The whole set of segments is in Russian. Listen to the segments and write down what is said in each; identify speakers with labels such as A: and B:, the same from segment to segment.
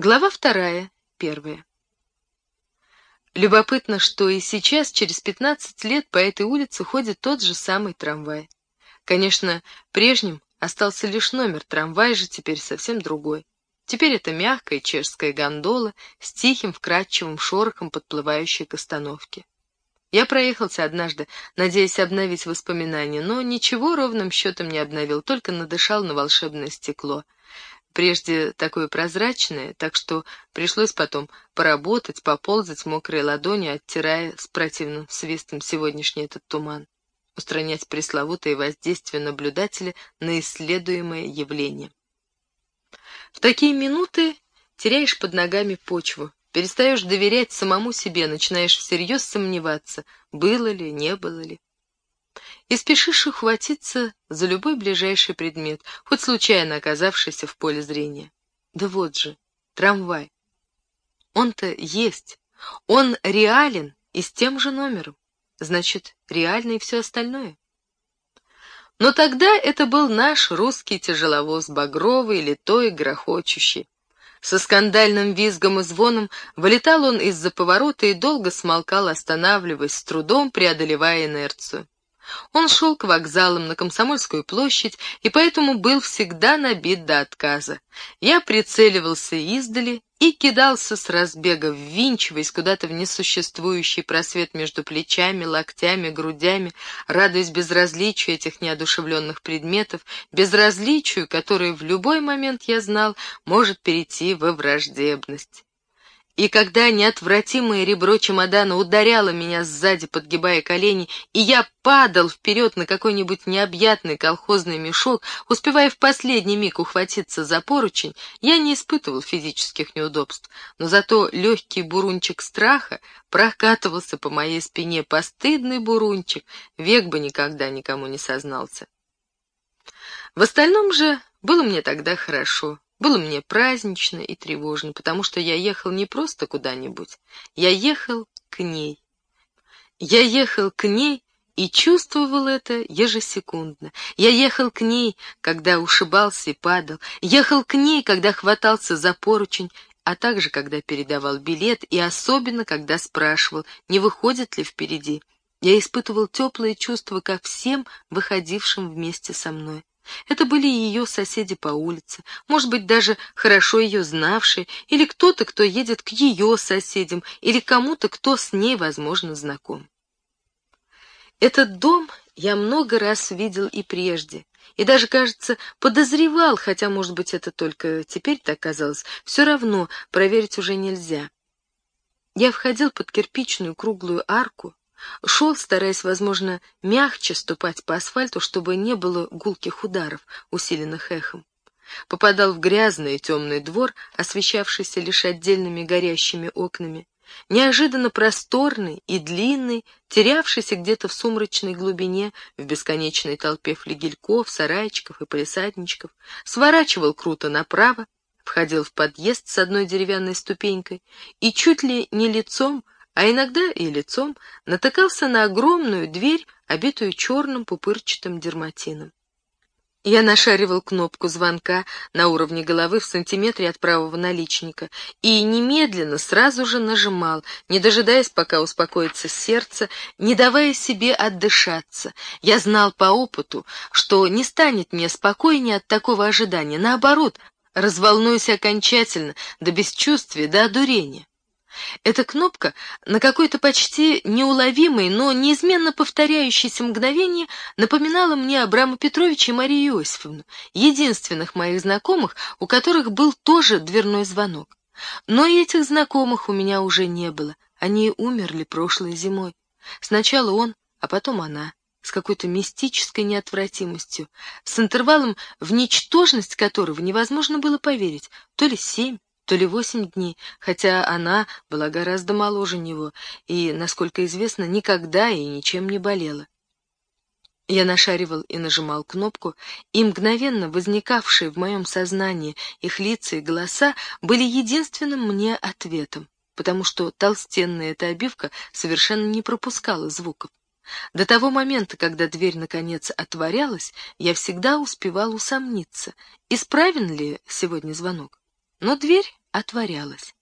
A: Глава вторая, первая. Любопытно, что и сейчас, через 15 лет, по этой улице ходит тот же самый трамвай. Конечно, прежним остался лишь номер, трамвай же теперь совсем другой. Теперь это мягкая чешская гондола с тихим вкрадчивым шорохом, подплывающей к остановке. Я проехался однажды, надеясь обновить воспоминания, но ничего ровным счетом не обновил, только надышал на волшебное стекло — прежде такое прозрачное, так что пришлось потом поработать, поползать мокрой ладони, оттирая с противным свистом сегодняшний этот туман, устранять пресловутое воздействие наблюдателя на исследуемое явление. В такие минуты теряешь под ногами почву, перестаешь доверять самому себе, начинаешь всерьез сомневаться, было ли, не было ли и спешишь ухватиться за любой ближайший предмет, хоть случайно оказавшийся в поле зрения. Да вот же, трамвай. Он-то есть, он реален и с тем же номером. Значит, реально и все остальное. Но тогда это был наш русский тяжеловоз, багровый, литой, грохочущий. Со скандальным визгом и звоном вылетал он из-за поворота и долго смолкал, останавливаясь, с трудом преодолевая инерцию. Он шел к вокзалам на Комсомольскую площадь и поэтому был всегда набит до отказа. Я прицеливался издали и кидался с разбега, ввинчиваясь куда-то в несуществующий просвет между плечами, локтями, грудями, радуясь безразличию этих неодушевленных предметов, безразличию, которое в любой момент, я знал, может перейти во враждебность. И когда неотвратимое ребро чемодана ударяло меня сзади, подгибая колени, и я падал вперед на какой-нибудь необъятный колхозный мешок, успевая в последний миг ухватиться за поручень, я не испытывал физических неудобств, но зато легкий бурунчик страха прокатывался по моей спине, постыдный бурунчик, век бы никогда никому не сознался. В остальном же было мне тогда хорошо. Было мне празднично и тревожно, потому что я ехал не просто куда-нибудь, я ехал к ней. Я ехал к ней и чувствовал это ежесекундно. Я ехал к ней, когда ушибался и падал, ехал к ней, когда хватался за поручень, а также когда передавал билет и особенно когда спрашивал, не выходит ли впереди. Я испытывал теплые чувства ко всем, выходившим вместе со мной. Это были ее соседи по улице, может быть, даже хорошо ее знавшие, или кто-то, кто едет к ее соседям, или кому-то, кто с ней, возможно, знаком. Этот дом я много раз видел и прежде, и даже, кажется, подозревал, хотя, может быть, это только теперь так казалось, все равно проверить уже нельзя. Я входил под кирпичную круглую арку, Шел, стараясь, возможно, мягче ступать по асфальту, чтобы не было гулких ударов, усиленных эхом. Попадал в грязный и темный двор, освещавшийся лишь отдельными горящими окнами, неожиданно просторный и длинный, терявшийся где-то в сумрачной глубине, в бесконечной толпе флигельков, сарайчиков и полисадничков, сворачивал круто направо, входил в подъезд с одной деревянной ступенькой и чуть ли не лицом а иногда и лицом натыкался на огромную дверь, обитую черным пупырчатым дерматином. Я нашаривал кнопку звонка на уровне головы в сантиметре от правого наличника и немедленно сразу же нажимал, не дожидаясь, пока успокоится сердце, не давая себе отдышаться. Я знал по опыту, что не станет мне спокойнее от такого ожидания. Наоборот, разволнуюсь окончательно, до бесчувствия, до одурения. Эта кнопка на какое-то почти неуловимое, но неизменно повторяющееся мгновение напоминала мне Абрама Петровича и Марию Иосифовну, единственных моих знакомых, у которых был тоже дверной звонок. Но и этих знакомых у меня уже не было, они умерли прошлой зимой. Сначала он, а потом она, с какой-то мистической неотвратимостью, с интервалом, в ничтожность которого невозможно было поверить, то ли семь, то ли восемь дней, хотя она была гораздо моложе него и, насколько известно, никогда и ничем не болела. Я нашаривал и нажимал кнопку, и мгновенно возникавшие в моем сознании их лица и голоса были единственным мне ответом, потому что толстенная эта обивка совершенно не пропускала звуков. До того момента, когда дверь наконец отворялась, я всегда успевал усомниться, исправен ли сегодня звонок. Но дверь отворялась.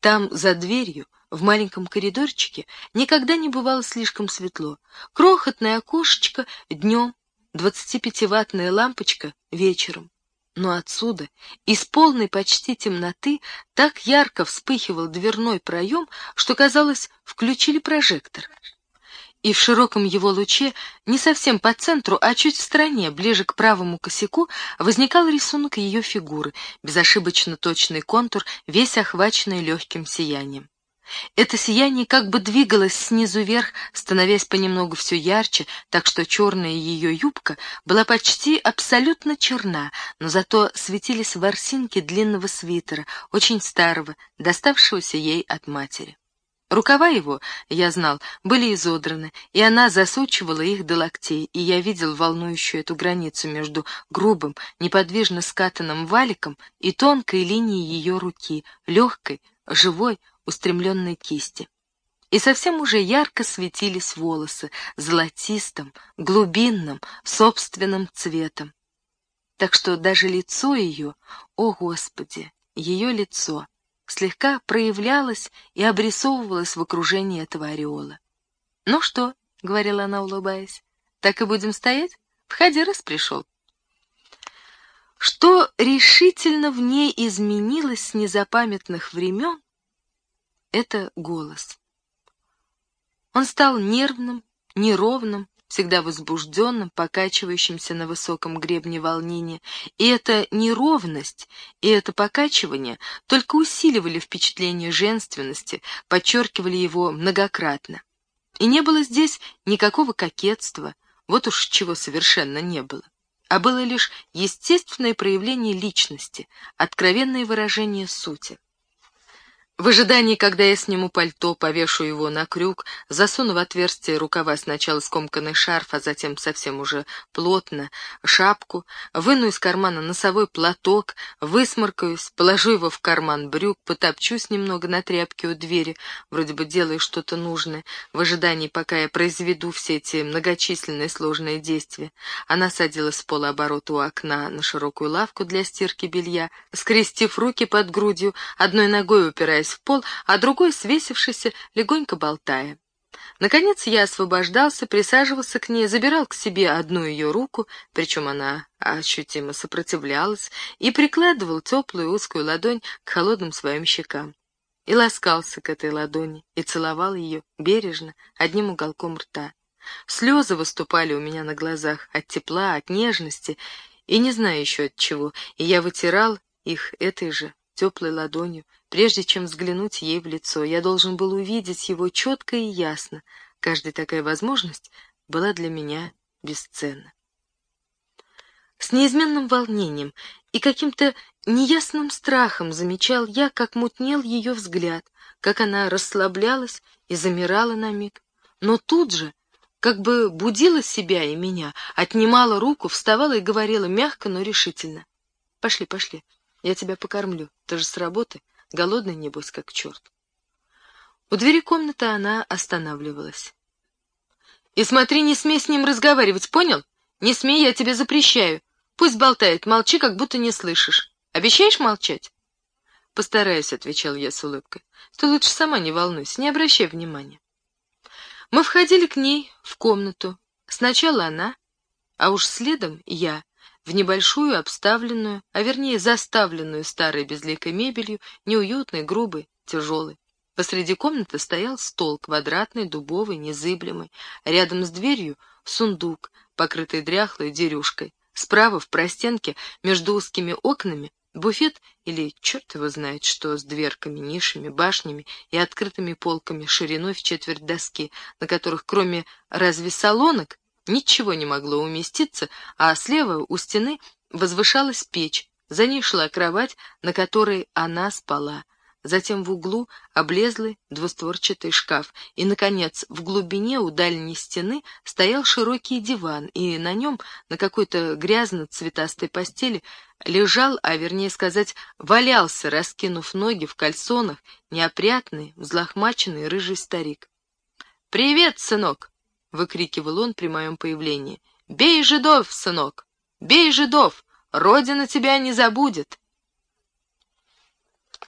A: Там, за дверью, в маленьком коридорчике, никогда не бывало слишком светло. Крохотное окошечко днем, 25-ваттная лампочка вечером. Но отсюда, из полной почти темноты, так ярко вспыхивал дверной проем, что, казалось, включили прожектор и в широком его луче, не совсем по центру, а чуть в стороне, ближе к правому косяку, возникал рисунок ее фигуры, безошибочно точный контур, весь охваченный легким сиянием. Это сияние как бы двигалось снизу вверх, становясь понемногу все ярче, так что черная ее юбка была почти абсолютно черна, но зато светились ворсинки длинного свитера, очень старого, доставшегося ей от матери. Рукава его, я знал, были изодраны, и она засучивала их до локтей, и я видел волнующую эту границу между грубым, неподвижно скатанным валиком и тонкой линией ее руки, легкой, живой, устремленной кисти. И совсем уже ярко светились волосы, золотистым, глубинным, собственным цветом. Так что даже лицо ее, о Господи, ее лицо — слегка проявлялась и обрисовывалась в окружении этого ореола. «Ну что?» — говорила она, улыбаясь. «Так и будем стоять? Входи, раз пришел». Что решительно в ней изменилось с незапамятных времен, это голос. Он стал нервным, неровным, всегда возбужденным, покачивающимся на высоком гребне волнения, и эта неровность, и это покачивание только усиливали впечатление женственности, подчеркивали его многократно. И не было здесь никакого кокетства, вот уж чего совершенно не было, а было лишь естественное проявление личности, откровенное выражение сути. В ожидании, когда я сниму пальто, повешу его на крюк, засуну в отверстие рукава сначала скомканный шарф, а затем совсем уже плотно шапку, выну из кармана носовой платок, высморкаюсь, положу его в карман брюк, потопчусь немного на тряпке у двери, вроде бы делаю что-то нужное, в ожидании, пока я произведу все эти многочисленные сложные действия. Она садилась с полуоборота у окна на широкую лавку для стирки белья, скрестив руки под грудью, одной ногой упираясь в пол, а другой, свесившийся, легонько болтая. Наконец я освобождался, присаживался к ней, забирал к себе одну ее руку, причем она ощутимо сопротивлялась, и прикладывал теплую узкую ладонь к холодным своим щекам. И ласкался к этой ладони, и целовал ее бережно, одним уголком рта. Слезы выступали у меня на глазах от тепла, от нежности, и не знаю еще от чего, и я вытирал их этой же теплой ладонью, прежде чем взглянуть ей в лицо. Я должен был увидеть его четко и ясно. Каждая такая возможность была для меня бесценна. С неизменным волнением и каким-то неясным страхом замечал я, как мутнел ее взгляд, как она расслаблялась и замирала на миг. Но тут же, как бы будила себя и меня, отнимала руку, вставала и говорила мягко, но решительно. «Пошли, пошли, я тебя покормлю. Ты же с работы. Голодный, небось, как черт. У двери комнаты она останавливалась. «И смотри, не смей с ним разговаривать, понял? Не смей, я тебе запрещаю. Пусть болтает, молчи, как будто не слышишь. Обещаешь молчать?» «Постараюсь», — отвечал я с улыбкой. «Ты лучше сама не волнуйся, не обращай внимания». Мы входили к ней в комнату. Сначала она, а уж следом я, в небольшую, обставленную, а вернее заставленную старой безликой мебелью, неуютной, грубой, тяжелой. Посреди комнаты стоял стол, квадратный, дубовый, незыблемый. Рядом с дверью сундук, покрытый дряхлой дерюшкой. Справа в простенке, между узкими окнами, буфет или черт его знает что, с дверками, нишами, башнями и открытыми полками шириной в четверть доски, на которых кроме разве салонок Ничего не могло уместиться, а слева у стены возвышалась печь, за ней шла кровать, на которой она спала. Затем в углу облезлый двустворчатый шкаф, и, наконец, в глубине у дальней стены стоял широкий диван, и на нем, на какой-то грязно-цветастой постели, лежал, а вернее сказать, валялся, раскинув ноги в кальсонах, неопрятный, взлохмаченный рыжий старик. «Привет, сынок!» — выкрикивал он при моем появлении. «Бей жидов, сынок! Бей жидов! Родина тебя не забудет!»